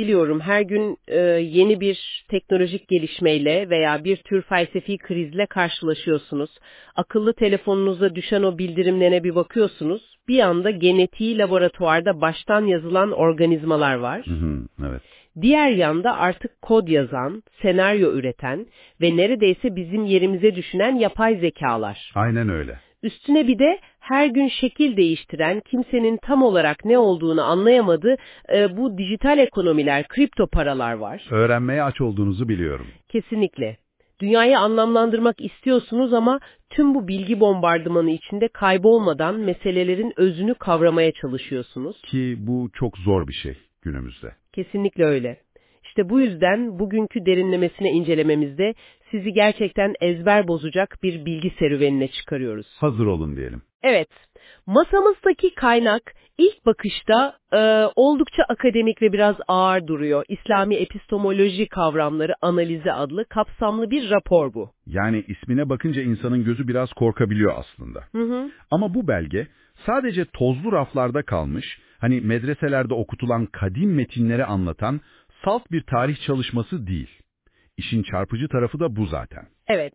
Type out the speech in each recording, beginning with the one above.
biliyorum her gün e, yeni bir teknolojik gelişmeyle veya bir tür felsefi krizle karşılaşıyorsunuz. Akıllı telefonunuza düşen o bildirimlerine bir bakıyorsunuz. Bir anda genetiği laboratuvarda baştan yazılan organizmalar var. Hı hı, evet. Diğer yanda artık kod yazan, senaryo üreten ve neredeyse bizim yerimize düşünen yapay zekalar. Aynen öyle. Üstüne bir de her gün şekil değiştiren, kimsenin tam olarak ne olduğunu anlayamadığı e, bu dijital ekonomiler, kripto paralar var. Öğrenmeye aç olduğunuzu biliyorum. Kesinlikle. Dünyayı anlamlandırmak istiyorsunuz ama tüm bu bilgi bombardımanı içinde kaybolmadan meselelerin özünü kavramaya çalışıyorsunuz. Ki bu çok zor bir şey günümüzde. Kesinlikle öyle. İşte bu yüzden bugünkü derinlemesine incelememizde sizi gerçekten ezber bozacak bir bilgi serüvenine çıkarıyoruz. Hazır olun diyelim. Evet, masamızdaki kaynak ilk bakışta e, oldukça akademik ve biraz ağır duruyor. İslami epistemoloji kavramları analizi adlı kapsamlı bir rapor bu. Yani ismine bakınca insanın gözü biraz korkabiliyor aslında. Hı hı. Ama bu belge sadece tozlu raflarda kalmış, hani medreselerde okutulan kadim metinleri anlatan salt bir tarih çalışması değil. İşin çarpıcı tarafı da bu zaten. Evet.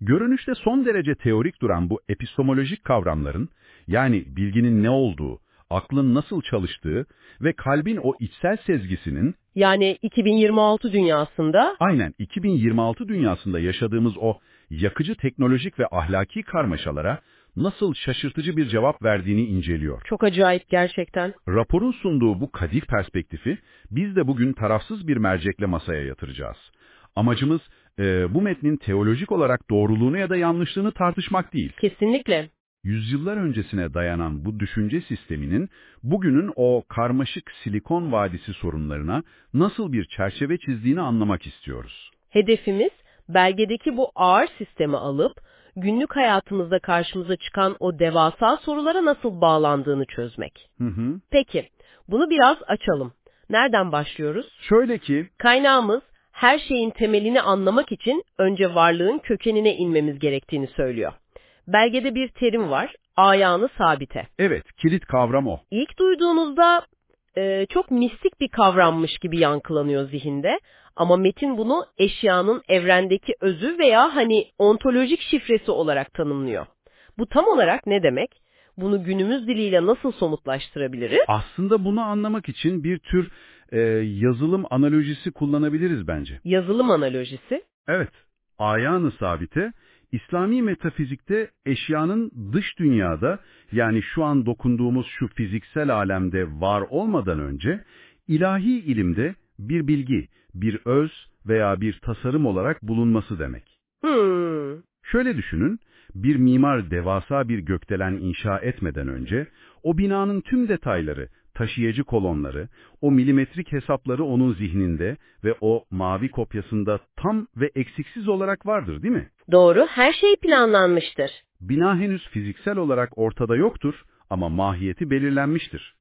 Görünüşte son derece teorik duran bu epistemolojik kavramların, yani bilginin ne olduğu, aklın nasıl çalıştığı ve kalbin o içsel sezgisinin, Yani 2026 dünyasında aynen 2026 dünyasında yaşadığımız o yakıcı teknolojik ve ahlaki karmaşalara nasıl şaşırtıcı bir cevap verdiğini inceliyor. çok acayip gerçekten. Raporun sunduğu bu kadir perspektifi biz de bugün tarafsız bir mercekle masaya yatıracağız. Amacımız e, bu metnin teolojik olarak doğruluğunu ya da yanlışlığını tartışmak değil. Kesinlikle. Yüzyıllar öncesine dayanan bu düşünce sisteminin bugünün o karmaşık Silikon Vadisi sorunlarına nasıl bir çerçeve çizdiğini anlamak istiyoruz. Hedefimiz belgedeki bu ağır sistemi alıp günlük hayatımızda karşımıza çıkan o devasa sorulara nasıl bağlandığını çözmek. Hı hı. Peki, bunu biraz açalım. Nereden başlıyoruz? Şöyle ki, Kaynağımız her şeyin temelini anlamak için önce varlığın kökenine inmemiz gerektiğini söylüyor. Belgede bir terim var, ayağını sabite. evet kilit kavram o. İlk duyduğunuzda e, çok mistik bir kavrammış gibi yankılanıyor zihinde. Ama metin bunu eşyanın evrendeki özü veya hani ontolojik şifresi olarak tanımlıyor. Bu tam olarak ne demek? Bunu günümüz diliyle nasıl somutlaştırabiliriz? Aslında bunu anlamak için bir tür e, yazılım analojisi kullanabiliriz bence. Yazılım analojisi. Evet, ayağını sabite, İslami metafizikte eşyanın dış dünyada yani şu an dokunduğumuz şu fiziksel alemde var olmadan önce ilahi ilimde bir bilgi, bir öz veya bir tasarım olarak bulunması demek. Hmm, Şöyle düşünün, bir mimar devasa bir gökdelen inşa etmeden önce o binanın tüm detayları, taşıyıcı kolonları, o milimetrik hesapları onun zihninde ve o mavi kopyasında tam ve eksiksiz olarak vardır değil mi? doğru, her şey planlanmıştır. Bina henüz fiziksel olarak ortada yoktur ama mahiyeti belirlenmiştir.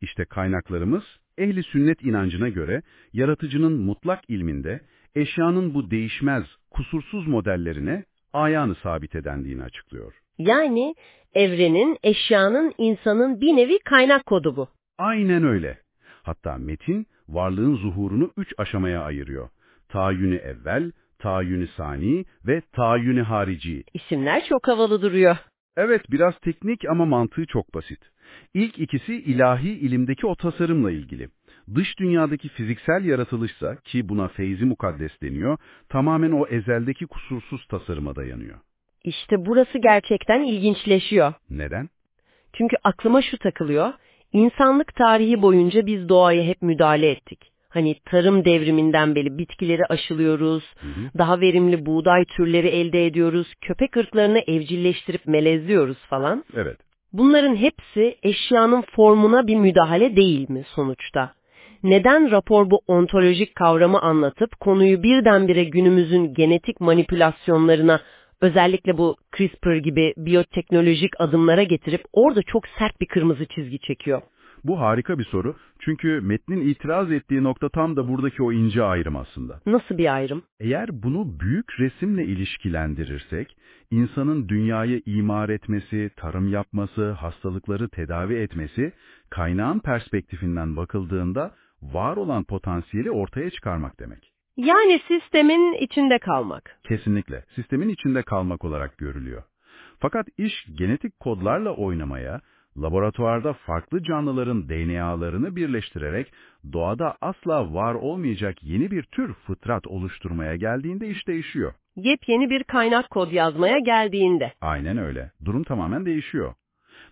İşte kaynaklarımız ehli sünnet inancına göre yaratıcının mutlak ilminde eşyanın bu değişmez, kusursuz modellerine ayağını sabit edendiğini açıklıyor. Yani evrenin, eşyanın, insanın bir nevi kaynak kodu bu. Aynen öyle. Hatta metin varlığın zuhurunu üç aşamaya ayırıyor. Tayyünü evvel, tayyünü sani ve tayyünü harici. İsimler çok havalı duruyor. Evet biraz teknik ama mantığı çok basit. İlk ikisi ilahi ilimdeki o tasarımla ilgili. Dış dünyadaki fiziksel yaratılışsa ki buna feyzi mukaddes deniyor, tamamen o ezeldeki kusursuz tasarıma dayanıyor. İşte burası gerçekten ilginçleşiyor. Neden? Çünkü aklıma şu takılıyor. İnsanlık tarihi boyunca biz doğaya hep müdahale ettik. Hani tarım devriminden beri bitkileri aşılıyoruz, Hı hı. daha verimli buğday türleri elde ediyoruz, köpek ırklarını evcilleştirip melezliyoruz falan. Evet. Bunların hepsi eşyanın formuna bir müdahale değil mi sonuçta? Neden rapor bu ontolojik kavramı anlatıp konuyu birdenbire günümüzün genetik manipülasyonlarına özellikle bu CRISPR gibi biyoteknolojik adımlara getirip orada çok sert bir kırmızı çizgi çekiyor? Bu harika bir soru. Çünkü metnin itiraz ettiği nokta tam da buradaki o ince ayrım aslında. Nasıl bir ayrım? Eğer bunu büyük resimle ilişkilendirirsek, insanın dünyayı imar etmesi, tarım yapması, hastalıkları tedavi etmesi, kaynağın perspektifinden bakıldığında var olan potansiyeli ortaya çıkarmak demek. Yani sistemin içinde kalmak. Kesinlikle sistemin içinde kalmak olarak görülüyor. Fakat iş genetik kodlarla oynamaya, laboratuvarda farklı canlıların DNA'larını birleştirerek doğada asla var olmayacak yeni bir tür fıtrat oluşturmaya geldiğinde iş değişiyor. Yepyeni bir kaynak kod yazmaya geldiğinde. Aynen öyle. Durum tamamen değişiyor.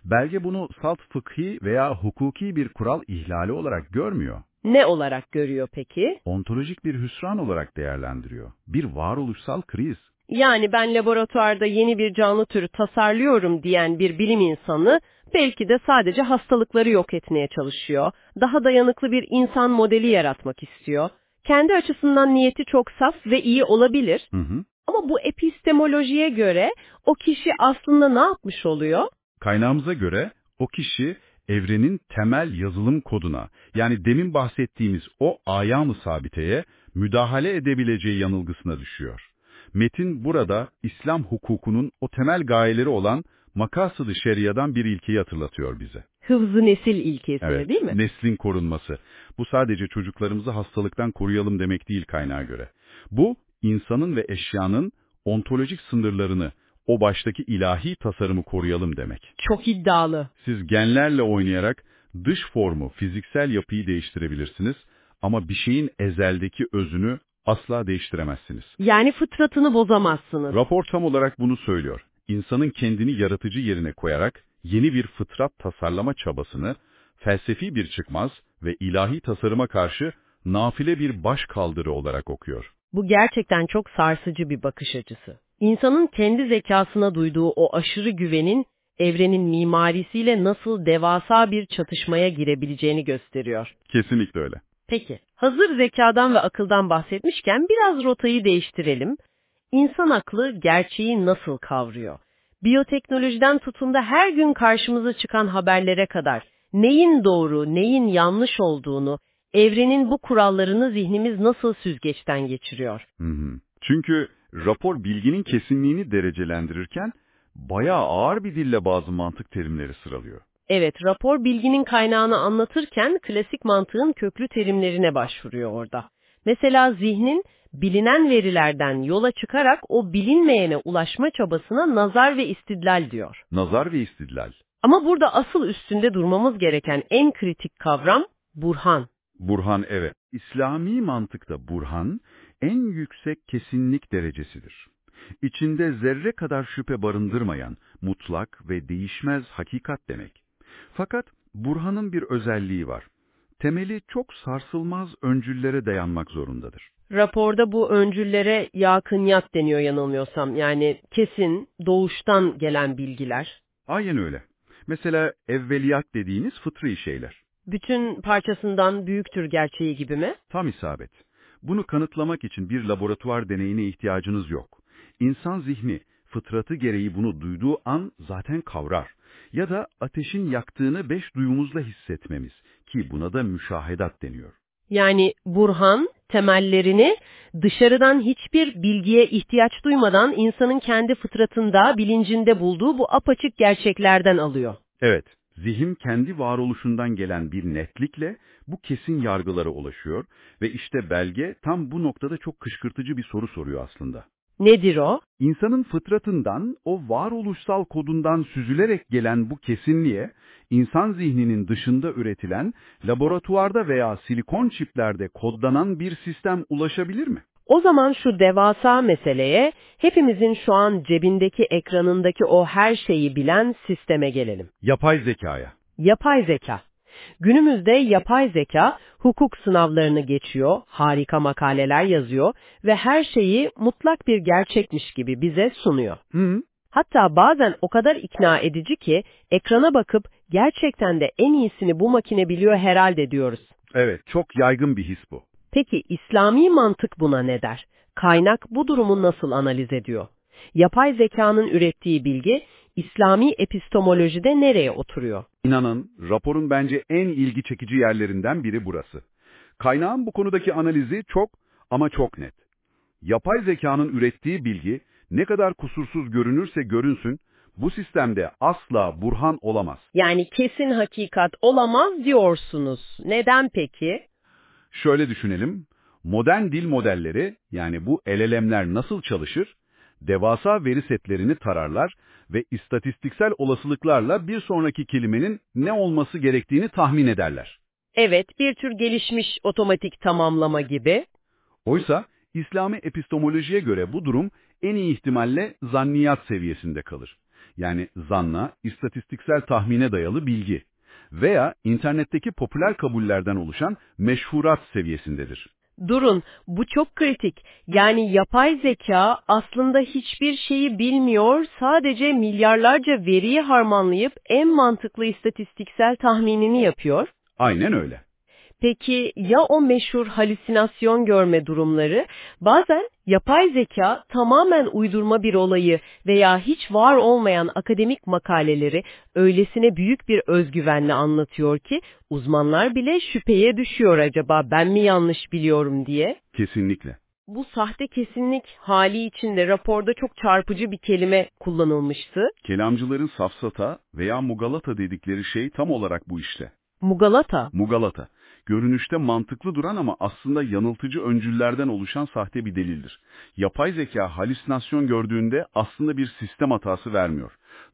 Belge bunu salt fıkhi veya hukuki bir kural ihlali olarak görmüyor. Ne olarak görüyor peki? Ontolojik bir hüsran olarak değerlendiriyor. Bir varoluşsal kriz. Yani ben laboratuvarda yeni bir canlı türü tasarlıyorum diyen bir bilim insanı belki de sadece hastalıkları yok etmeye çalışıyor. Daha dayanıklı bir insan modeli yaratmak istiyor. Kendi açısından niyeti çok saf ve iyi olabilir. Hı hı. Ama bu epistemolojiye göre o kişi aslında ne yapmış oluyor? Kaynağımıza göre o kişi evrenin temel yazılım koduna yani demin bahsettiğimiz o ayam-ı sabiteye müdahale edebileceği yanılgısına düşüyor. Metin burada İslam hukukunun o temel gayeleri olan makasıdı şeriadan bir ilkeyi hatırlatıyor bize. Hıfzı nesil ilkesi Evet, değil mi? neslin korunması. Bu sadece çocuklarımızı hastalıktan koruyalım demek değil kaynağa göre. Bu, insanın ve eşyanın ontolojik sınırlarını, o baştaki ilahi tasarımı koruyalım demek. Çok iddialı. Siz genlerle oynayarak dış formu, fiziksel yapıyı değiştirebilirsiniz ama bir şeyin ezeldeki özünü asla değiştiremezsiniz. Yani fıtratını bozamazsınız. Rapor tam olarak bunu söylüyor. İnsanın kendini yaratıcı yerine koyarak yeni bir fıtrat tasarlama çabasını felsefi bir çıkmaz ve ilahi tasarıma karşı nafile bir baş kaldırı olarak okuyor. Bu gerçekten çok sarsıcı bir bakış açısı. İnsanın kendi zekasına duyduğu o aşırı güvenin evrenin mimarisiyle nasıl devasa bir çatışmaya girebileceğini gösteriyor. Kesinlikle öyle. Peki, hazır zekadan ve akıldan bahsetmişken biraz rotayı değiştirelim. İnsan aklı gerçeği nasıl kavruyor? Biyoteknolojiden tutun da her gün karşımıza çıkan haberlere kadar neyin doğru, neyin yanlış olduğunu, evrenin bu kurallarını zihnimiz nasıl süzgeçten geçiriyor? Çünkü rapor bilginin kesinliğini derecelendirirken bayağı ağır bir dille bazı mantık terimleri sıralıyor. Evet, rapor bilginin kaynağını anlatırken klasik mantığın köklü terimlerine başvuruyor orada. Mesela zihnin bilinen verilerden yola çıkarak o bilinmeyene ulaşma çabasına nazar ve istidlal diyor. Nazar ve istidlal. Ama burada asıl üstünde durmamız gereken en kritik kavram burhan. Burhan evet. İslami mantıkta burhan en yüksek kesinlik derecesidir. İçinde zerre kadar şüphe barındırmayan mutlak ve değişmez hakikat demek. Fakat burhanın bir özelliği var. Temeli çok sarsılmaz öncüllere dayanmak zorundadır. Raporda bu öncüllere yakınyat deniyor yanılmıyorsam. Yani kesin, doğuştan gelen bilgiler. Aynen öyle. Mesela evveliyat dediğiniz fıtri şeyler. Bütün parçasından büyüktür gerçeği gibi mi? Tam isabet. Bunu kanıtlamak için bir laboratuvar deneyine ihtiyacınız yok. İnsan zihni, fıtratı gereği bunu duyduğu an zaten kavrar. Ya da ateşin yaktığını beş duyumuzla hissetmemiz ki buna da müşahedat deniyor. Yani burhan temellerini dışarıdan hiçbir bilgiye ihtiyaç duymadan insanın kendi fıtratında, bilincinde bulduğu bu apaçık gerçeklerden alıyor. Evet, zihin kendi varoluşundan gelen bir netlikle bu kesin yargılara ulaşıyor ve işte belge tam bu noktada çok kışkırtıcı bir soru soruyor aslında. Nedir o? İnsanın fıtratından, o varoluşsal kodundan süzülerek gelen bu kesinliğe, insan zihninin dışında üretilen, laboratuvarda veya silikon çiplerde kodlanan bir sistem ulaşabilir mi? O zaman şu devasa meseleye, hepimizin şu an cebindeki ekranındaki o her şeyi bilen sisteme gelelim. Yapay zekaya. Yapay zeka. Günümüzde yapay zeka hukuk sınavlarını geçiyor, harika makaleler yazıyor ve her şeyi mutlak bir gerçekmiş gibi bize sunuyor. Hı, Hatta bazen o kadar ikna edici ki ekrana bakıp gerçekten de en iyisini bu makine biliyor herhalde diyoruz. evet, çok yaygın bir his bu. Peki İslami mantık buna ne der? Kaynak bu durumu nasıl analiz ediyor? Yapay zekanın ürettiği bilgi İslami epistemolojide nereye oturuyor? İnanın, raporun bence en ilgi çekici yerlerinden biri burası. Kaynağın bu konudaki analizi çok ama çok net. Yapay zekanın ürettiği bilgi ne kadar kusursuz görünürse görünsün, bu sistemde asla burhan olamaz. Yani kesin hakikat olamaz diyorsunuz. Neden peki? Şöyle düşünelim, modern dil modelleri yani bu LLM'ler nasıl çalışır? Devasa veri setlerini tararlar ve istatistiksel olasılıklarla bir sonraki kelimenin ne olması gerektiğini tahmin ederler. Evet, bir tür gelişmiş otomatik tamamlama gibi. Oysa İslami epistemolojiye göre bu durum en iyi ihtimalle zanniyat seviyesinde kalır. Yani zanna, istatistiksel tahmine dayalı bilgi veya internetteki popüler kabullerden oluşan meşhurat seviyesindedir. Durun, bu çok kritik. Yani yapay zeka aslında hiçbir şeyi bilmiyor, sadece milyarlarca veriyi harmanlayıp en mantıklı istatistiksel tahminini yapıyor. Aynen öyle. Peki ya o meşhur halüsinasyon görme durumları? Bazen yapay zeka tamamen uydurma bir olayı veya hiç var olmayan akademik makaleleri öylesine büyük bir özgüvenle anlatıyor ki uzmanlar bile şüpheye düşüyor acaba ben mi yanlış biliyorum diye. Kesinlikle. Bu sahte kesinlik hali içinde raporda çok çarpıcı bir kelime kullanılmıştı. Kelamcıların safsata veya mugalata dedikleri şey tam olarak bu işte. Mugalata. Mugalata. Görünüşte mantıklı duran ama aslında yanıltıcı öncüllerden oluşan sahte bir delildir. Yapay zeka halüsinasyon gördüğünde aslında bir sistem hatası vermiyor.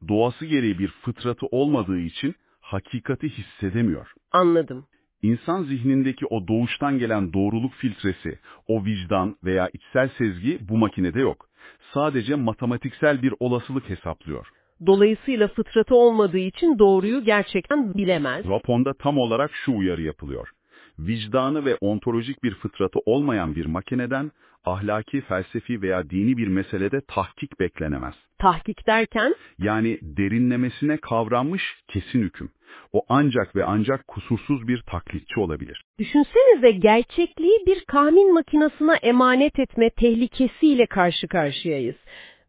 Doğası gereği bir fıtratı olmadığı için hakikati hissedemiyor. Anladım. İnsan zihnindeki o doğuştan gelen doğruluk filtresi, o vicdan veya içsel sezgi bu makinede yok. Sadece matematiksel bir olasılık hesaplıyor. Dolayısıyla fıtratı olmadığı için doğruyu gerçekten bilemez. Raponda tam olarak şu uyarı yapılıyor. Vicdanı ve ontolojik bir fıtratı olmayan bir makineden ahlaki, felsefi veya dini bir meselede tahkik beklenemez. Tahkik derken? Yani derinlemesine kavranmış kesin hüküm. O ancak ve ancak kusursuz bir taklitçi olabilir. Düşünsenize gerçekliği bir tahmin makinasına emanet etme tehlikesiyle karşı karşıyayız.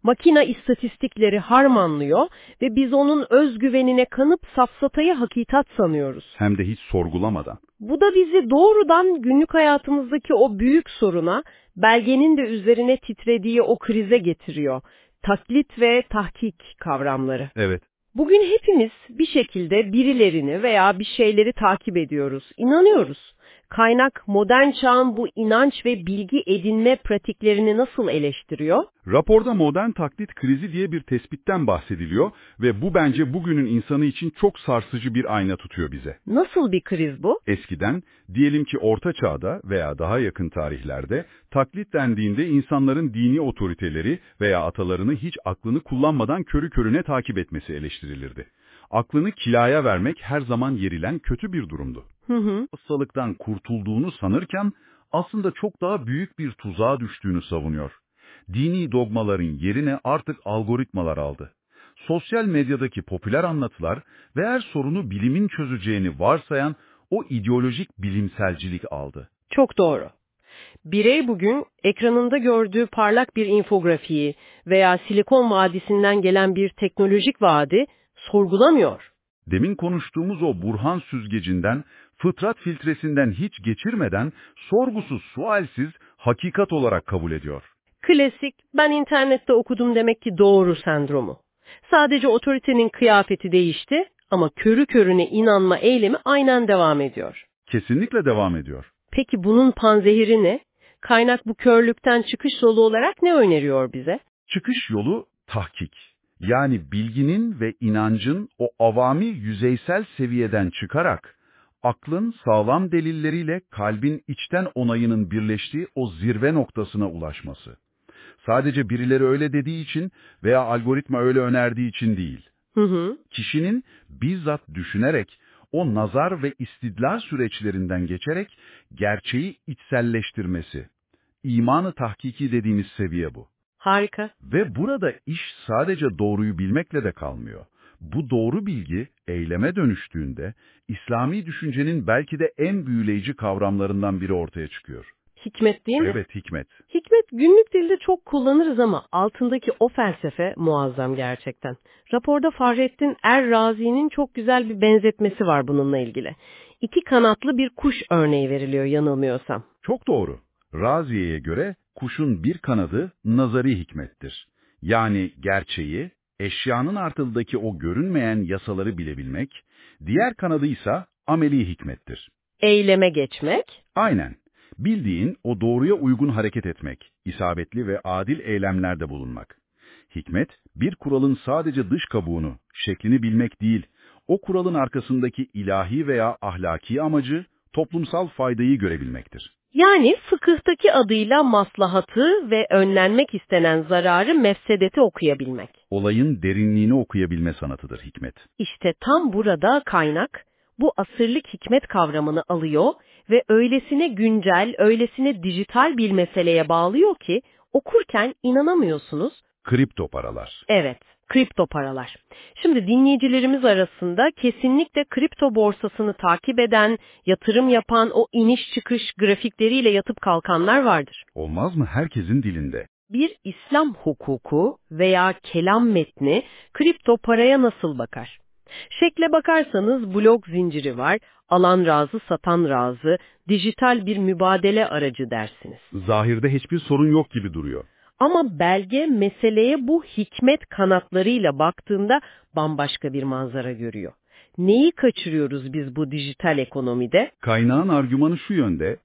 Makina istatistikleri harmanlıyor ve biz onun özgüvenine kanıp safsatayı hakikat sanıyoruz. Hem de hiç sorgulamadan. Bu da bizi doğrudan günlük hayatımızdaki o büyük soruna, belgenin de üzerine titrediği o krize getiriyor. Taklit ve tahkik kavramları. Evet. Bugün hepimiz bir şekilde birilerini veya bir şeyleri takip ediyoruz, inanıyoruz. Kaynak modern çağın bu inanç ve bilgi edinme pratiklerini nasıl eleştiriyor? Raporda modern taklit krizi diye bir tespitten bahsediliyor ve bu bence bugünün insanı için çok sarsıcı bir ayna tutuyor bize. Nasıl bir kriz bu? Eskiden, diyelim ki Orta Çağ'da veya daha yakın tarihlerde taklit dendiğinde insanların dini otoriteleri veya atalarını hiç aklını kullanmadan körü körüne takip etmesi eleştirilirdi. Aklını kilaya vermek her zaman yerilen kötü bir durumdu. Hı hı. Hastalıktan kurtulduğunu sanırken aslında çok daha büyük bir tuzağa düştüğünü savunuyor. Dini dogmaların yerine artık algoritmalar aldı. Sosyal medyadaki popüler anlatılar ve her sorunu bilimin çözeceğini varsayan o ideolojik bilimselcilik aldı. Çok doğru. Birey bugün ekranında gördüğü parlak bir infografiği veya Silikon Vadisi'nden gelen bir teknolojik vaadi sorgulamıyor. Demin konuştuğumuz o Burhan süzgecinden, fıtrat filtresinden hiç geçirmeden, sorgusuz, sualsiz, hakikat olarak kabul ediyor. Klasik, ben internette okudum demek ki doğru sendromu. Sadece otoritenin kıyafeti değişti ama körü körüne inanma eylemi aynen devam ediyor. Kesinlikle devam ediyor. Peki bunun panzehiri ne? Kaynak bu körlükten çıkış yolu olarak ne öneriyor bize? Çıkış yolu tahkik. Yani bilginin ve inancın o avami yüzeysel seviyeden çıkarak, aklın sağlam delilleriyle kalbin içten onayının birleştiği o zirve noktasına ulaşması. Sadece birileri öyle dediği için veya algoritma öyle önerdiği için değil. Hı hı. Kişinin bizzat düşünerek, o nazar ve istidlal süreçlerinden geçerek gerçeği içselleştirmesi. İmanı tahkiki dediğimiz seviye bu. Harika. Ve burada iş sadece doğruyu bilmekle de kalmıyor. Bu doğru bilgi eyleme dönüştüğünde İslami düşüncenin belki de en büyüleyici kavramlarından biri ortaya çıkıyor. Hikmet değil mi? Evet hikmet. Hikmet günlük dilde çok kullanırız ama altındaki o felsefe muazzam gerçekten. Raporda Fahrettin Er-Razi'nin çok güzel bir benzetmesi var bununla ilgili. İki kanatlı bir kuş örneği veriliyor yanılmıyorsam. Çok doğru. Raziye'ye göre kuşun bir kanadı nazari hikmettir. Yani gerçeği, eşyanın artıldaki o görünmeyen yasaları bilebilmek, diğer kanadı ise ameli hikmettir. Eyleme geçmek. Aynen. Bildiğin o doğruya uygun hareket etmek, isabetli ve adil eylemlerde bulunmak. Hikmet, bir kuralın sadece dış kabuğunu, şeklini bilmek değil, o kuralın arkasındaki ilahi veya ahlaki amacı, toplumsal faydayı görebilmektir. Yani fıkıhtaki adıyla maslahatı ve önlenmek istenen zararı mefsedeti okuyabilmek. Olayın derinliğini okuyabilme sanatıdır hikmet. İşte tam burada kaynak bu asırlık hikmet kavramını alıyor ve öylesine güncel, öylesine dijital bir meseleye bağlıyor ki okurken inanamıyorsunuz. Kripto paralar. Evet, kripto paralar. Şimdi dinleyicilerimiz arasında kesinlikle kripto borsasını takip eden, yatırım yapan o iniş çıkış grafikleriyle yatıp kalkanlar vardır. Olmaz mı herkesin dilinde? Bir İslam hukuku veya kelam metni kripto paraya nasıl bakar? Şekle bakarsanız blok zinciri var, alan razı, satan razı, dijital bir mübadele aracı dersiniz. Zahirde hiçbir sorun yok gibi duruyor. Ama belge meseleye bu hikmet kanatlarıyla baktığında bambaşka bir manzara görüyor. Neyi kaçırıyoruz biz bu dijital ekonomide? Kaynağın argümanı şu yönde,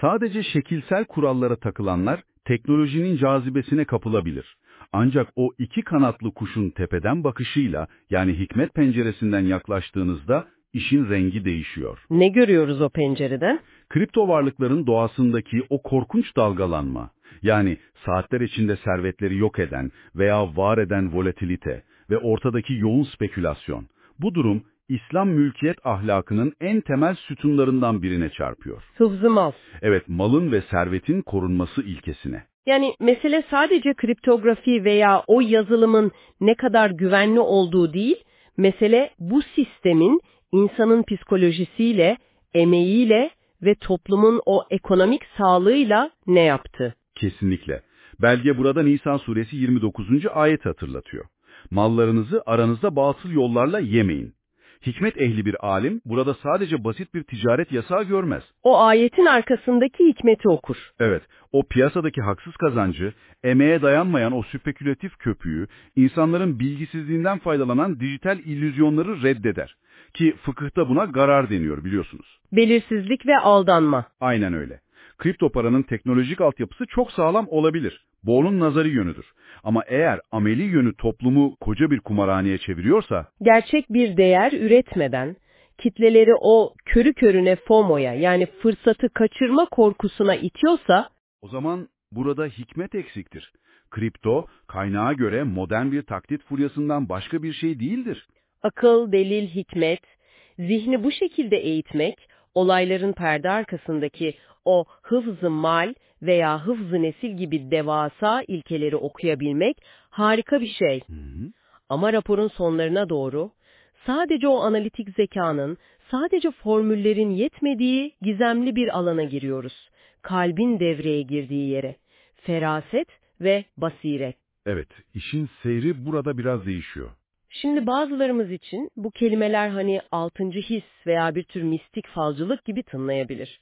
sadece şekilsel kurallara takılanlar teknolojinin cazibesine kapılabilir. Ancak o iki kanatlı kuşun tepeden bakışıyla yani hikmet penceresinden yaklaştığınızda işin rengi değişiyor. Ne görüyoruz o pencereden? Kripto varlıkların doğasındaki o korkunç dalgalanma, yani saatler içinde servetleri yok eden veya var eden volatilite ve ortadaki yoğun spekülasyon. Bu durum İslam mülkiyet ahlakının en temel sütunlarından birine çarpıyor. Hıfzı mal. Evet, malın ve servetin korunması ilkesine. Yani mesele sadece kriptografi veya o yazılımın ne kadar güvenli olduğu değil, mesele bu sistemin insanın psikolojisiyle, emeğiyle ve toplumun o ekonomik sağlığıyla ne yaptığı. Kesinlikle. Belge burada Nisa suresi 29. ayet hatırlatıyor. Mallarınızı aranızda batıl yollarla yemeyin. Hikmet ehli bir alim burada sadece basit bir ticaret yasağı görmez. O ayetin arkasındaki hikmeti okur. Evet, o piyasadaki haksız kazancı, emeğe dayanmayan o spekülatif köpüğü, insanların bilgisizliğinden faydalanan dijital illüzyonları reddeder. Ki fıkıhta buna garar deniyor biliyorsunuz. Belirsizlik ve aldanma. Aynen öyle. Kripto paranın teknolojik altyapısı çok sağlam olabilir. Bu onun nazari yönüdür. Ama eğer ameli yönü toplumu koca bir kumarhaneye çeviriyorsa... Gerçek bir değer üretmeden, kitleleri o körü körüne FOMO'ya yani fırsatı kaçırma korkusuna itiyorsa... O zaman burada hikmet eksiktir. Kripto, kaynağa göre modern bir taklit furyasından başka bir şey değildir. Akıl, delil, hikmet, zihni bu şekilde eğitmek, olayların perde arkasındaki o hıfzı mal veya hıfzı nesil gibi devasa ilkeleri okuyabilmek harika bir şey. Hı hı. Ama raporun sonlarına doğru sadece o analitik zekanın, sadece formüllerin yetmediği gizemli bir alana giriyoruz. Kalbin devreye girdiği yere. Feraset ve basiret. Evet, işin seyri burada biraz değişiyor. Şimdi bazılarımız için bu kelimeler hani altıncı his veya bir tür mistik falcılık gibi tınlayabilir.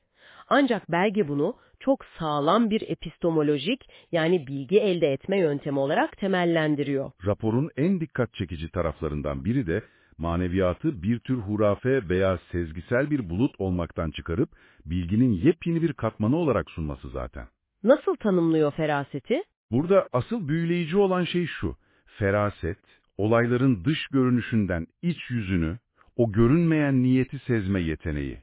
Ancak belge bunu çok sağlam bir epistemolojik yani bilgi elde etme yöntemi olarak temellendiriyor. Raporun en dikkat çekici taraflarından biri de maneviyatı bir tür hurafe veya sezgisel bir bulut olmaktan çıkarıp bilginin yepyeni bir katmanı olarak sunması zaten. Nasıl tanımlıyor feraseti? Burada asıl büyüleyici olan şey şu, feraset, olayların dış görünüşünden iç yüzünü, o görünmeyen niyeti sezme yeteneği.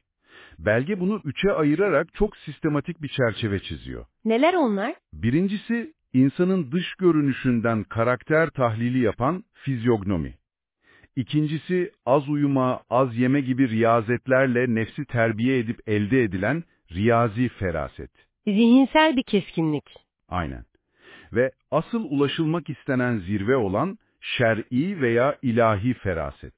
Belge bunu üçe ayırarak çok sistematik bir çerçeve çiziyor. Neler onlar? Birincisi, insanın dış görünüşünden karakter tahlili yapan fizyognomi. İkincisi, az uyuma, az yeme gibi riyazetlerle nefsi terbiye edip elde edilen riyazi feraset. Zihinsel bir keskinlik. Aynen. Ve asıl ulaşılmak istenen zirve olan şer'i veya ilahi feraset.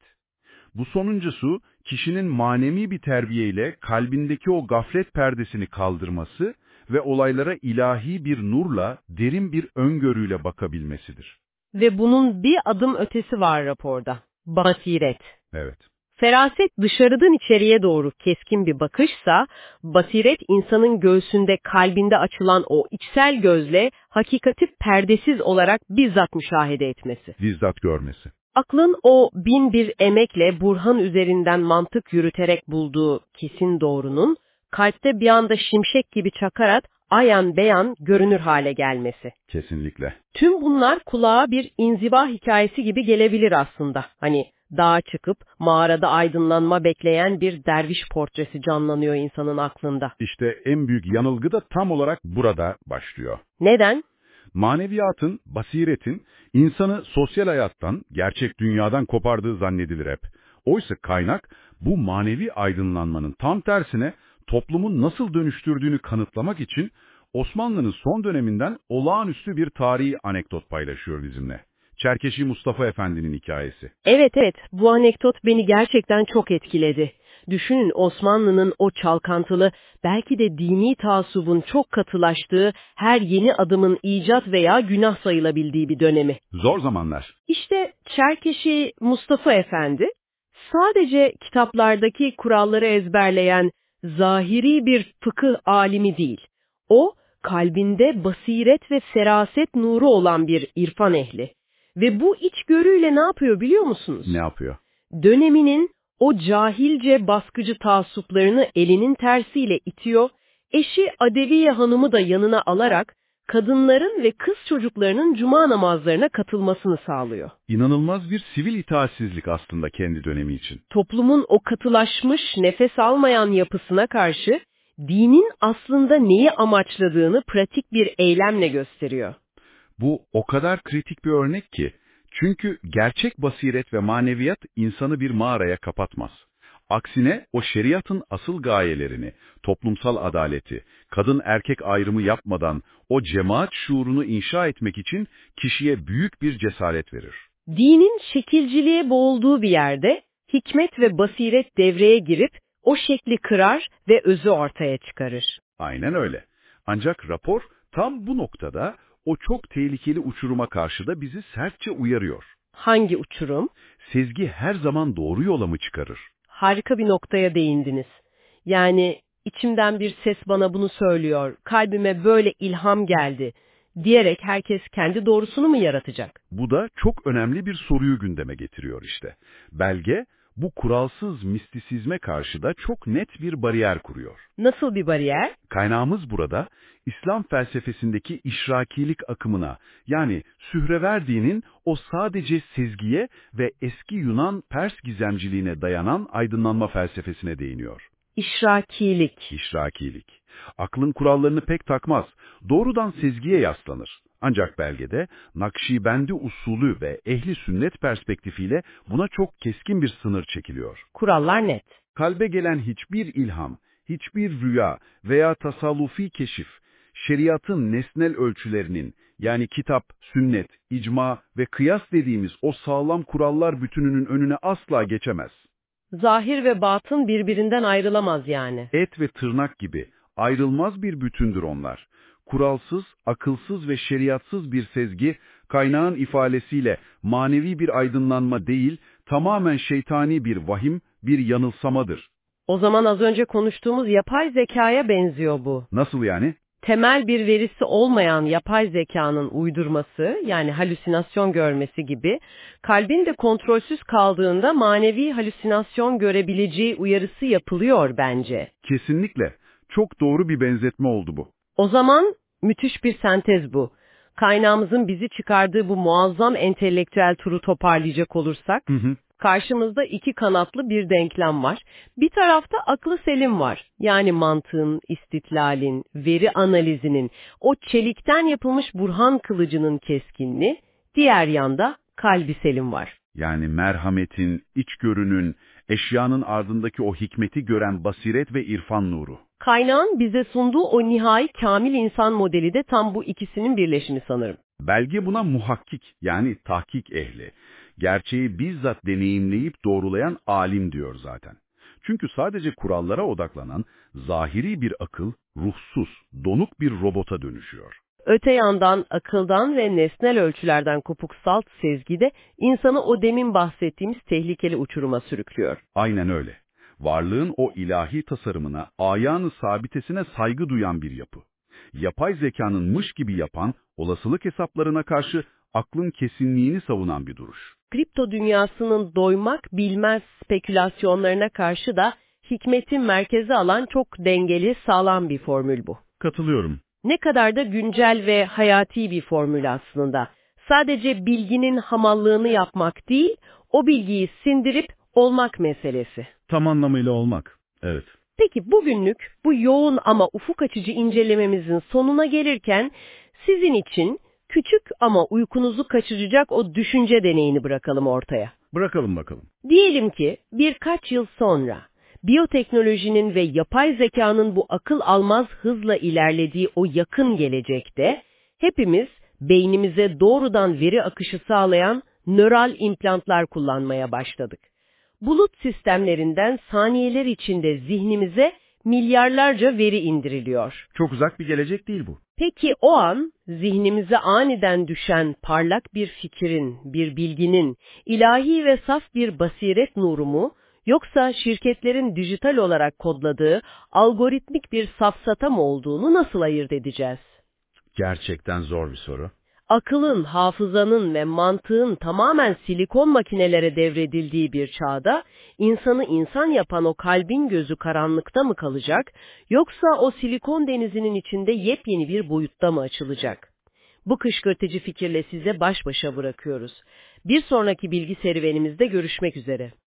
Bu sonuncusu, kişinin manevi bir terbiyeyle kalbindeki o gaflet perdesini kaldırması ve olaylara ilahi bir nurla, derin bir öngörüyle bakabilmesidir. Ve bunun bir adım ötesi var raporda. Basiret. Evet. Feraset dışarıdan içeriye doğru keskin bir bakışsa, basiret insanın göğsünde, kalbinde açılan o içsel gözle hakikati perdesiz olarak bizzat müşahede etmesi. Bizzat görmesi. Aklın o bin bir emekle Burhan üzerinden mantık yürüterek bulduğu kesin doğrunun, kalpte bir anda şimşek gibi çakarak ayan beyan görünür hale gelmesi. Kesinlikle. Tüm bunlar kulağa bir inziva hikayesi gibi gelebilir aslında. Hani dağa çıkıp mağarada aydınlanma bekleyen bir derviş portresi canlanıyor insanın aklında. İşte en büyük yanılgı da tam olarak burada başlıyor. Neden? Maneviyatın, basiretin insanı sosyal hayattan, gerçek dünyadan kopardığı zannedilir hep. Oysa kaynak bu manevi aydınlanmanın tam tersine toplumun nasıl dönüştürdüğünü kanıtlamak için Osmanlı'nın son döneminden olağanüstü bir tarihi anekdot paylaşıyor bizimle. Çerkeşi Mustafa Efendi'nin hikayesi. Evet evet bu anekdot beni gerçekten çok etkiledi. Düşünün Osmanlı'nın o çalkantılı, belki de dini taassubun çok katılaştığı, her yeni adımın icat veya günah sayılabildiği bir dönemi. Zor zamanlar. İşte Çerkeşi Mustafa Efendi, sadece kitaplardaki kuralları ezberleyen zahiri bir fıkıh alimi değil. O, kalbinde basiret ve feraset nuru olan bir irfan ehli. Ve bu içgörüyle ne yapıyor biliyor musunuz? Ne yapıyor? Döneminin o cahilce baskıcı taassuplarını elinin tersiyle itiyor, eşi Adeviye Hanım'ı da yanına alarak kadınların ve kız çocuklarının cuma namazlarına katılmasını sağlıyor. İnanılmaz bir sivil itaatsizlik aslında kendi dönemi için. Toplumun o katılaşmış, nefes almayan yapısına karşı dinin aslında neyi amaçladığını pratik bir eylemle gösteriyor. Bu o kadar kritik bir örnek ki. Çünkü gerçek basiret ve maneviyat insanı bir mağaraya kapatmaz. Aksine o şeriatın asıl gayelerini, toplumsal adaleti, kadın erkek ayrımı yapmadan o cemaat şuurunu inşa etmek için kişiye büyük bir cesaret verir. Dinin şekilciliğe boğulduğu bir yerde hikmet ve basiret devreye girip o şekli kırar ve özü ortaya çıkarır. Aynen öyle. Ancak rapor tam bu noktada o çok tehlikeli uçuruma karşı da bizi sertçe uyarıyor. Hangi uçurum? Sezgi her zaman doğru yola mı çıkarır? Harika bir noktaya değindiniz. Yani içimden bir ses bana bunu söylüyor, kalbime böyle ilham geldi diyerek herkes kendi doğrusunu mu yaratacak? Bu da çok önemli bir soruyu gündeme getiriyor işte. Belge bu kuralsız mistisizme karşı da çok net bir bariyer kuruyor. Nasıl bir bariyer? Kaynağımız burada İslam felsefesindeki işrakilik akımına yani Sühreverdi'nin o sadece sezgiye ve eski Yunan Pers gizemciliğine dayanan aydınlanma felsefesine değiniyor. İşrakilik. İşrakilik. Aklın kurallarını pek takmaz, doğrudan sezgiye yaslanır. Ancak belgede Nakşibendi usulü ve ehli sünnet perspektifiyle buna çok keskin bir sınır çekiliyor. Kurallar net. Kalbe gelen hiçbir ilham, hiçbir rüya veya tasallufi keşif, şeriatın nesnel ölçülerinin yani kitap, sünnet, icma ve kıyas dediğimiz o sağlam kurallar bütününün önüne asla geçemez. Zahir ve batın birbirinden ayrılamaz yani. Et ve tırnak gibi ayrılmaz bir bütündür onlar. Kuralsız, akılsız ve şeriatsız bir sezgi, kaynağın ifadesiyle manevi bir aydınlanma değil, tamamen şeytani bir vahim, bir yanılsamadır. O zaman az önce konuştuğumuz yapay zekaya benziyor bu. Nasıl yani? Temel bir verisi olmayan yapay zekanın uydurması, yani halüsinasyon görmesi gibi, kalbin de kontrolsüz kaldığında manevi halüsinasyon görebileceği uyarısı yapılıyor bence. Kesinlikle. Çok doğru bir benzetme oldu bu. O zaman müthiş bir sentez bu. Kaynağımızın bizi çıkardığı bu muazzam entelektüel turu toparlayacak olursak, Hı hı. karşımızda iki kanatlı bir denklem var. Bir tarafta aklı selim var. Yani mantığın, istitlalin, veri analizinin, o çelikten yapılmış burhan kılıcının keskinliği, diğer yanda kalbi selim var. Yani merhametin, içgörünün, eşyanın ardındaki o hikmeti gören basiret ve irfan nuru. Kaynağın bize sunduğu o nihai kamil insan modeli de tam bu ikisinin birleşimi sanırım. Belge buna muhakkik yani tahkik ehli. Gerçeği bizzat deneyimleyip doğrulayan alim diyor zaten. Çünkü sadece kurallara odaklanan zahiri bir akıl, ruhsuz, donuk bir robota dönüşüyor. Öte yandan akıldan ve nesnel ölçülerden kopuk salt sezgi de insanı o demin bahsettiğimiz tehlikeli uçuruma sürüklüyor. Aynen öyle. Varlığın o ilahi tasarımına, ayağını sabitesine saygı duyan bir yapı. Yapay zekanın mış gibi yapan, olasılık hesaplarına karşı aklın kesinliğini savunan bir duruş. Kripto dünyasının doymak bilmez spekülasyonlarına karşı da hikmeti merkeze alan çok dengeli, sağlam bir formül bu. Katılıyorum. Ne kadar da güncel ve hayati bir formül aslında. Sadece bilginin hamallığını yapmak değil, o bilgiyi sindirip olmak meselesi. Tam anlamıyla olmak. Evet. Peki bugünlük bu yoğun ama ufuk açıcı incelememizin sonuna gelirken sizin için küçük ama uykunuzu kaçıracak o düşünce deneyini bırakalım ortaya. Bırakalım bakalım. Diyelim ki birkaç yıl sonra biyoteknolojinin ve yapay zekanın bu akıl almaz hızla ilerlediği o yakın gelecekte hepimiz beynimize doğrudan veri akışı sağlayan nöral implantlar kullanmaya başladık. Bulut sistemlerinden saniyeler içinde zihnimize milyarlarca veri indiriliyor. Çok uzak bir gelecek değil bu. Peki o an zihnimize aniden düşen parlak bir fikrin, bir bilginin, ilahi ve saf bir basiret nuru mu, yoksa şirketlerin dijital olarak kodladığı algoritmik bir safsata mı olduğunu nasıl ayırt edeceğiz? Gerçekten zor bir soru. Akılın, hafızanın ve mantığın tamamen silikon makinelere devredildiği bir çağda, insanı insan yapan o kalbin gözü karanlıkta mı kalacak, yoksa o silikon denizinin içinde yepyeni bir boyutta mı açılacak? Bu kışkırtıcı fikirle size baş başa bırakıyoruz. Bir sonraki bilgi serüvenimizde görüşmek üzere.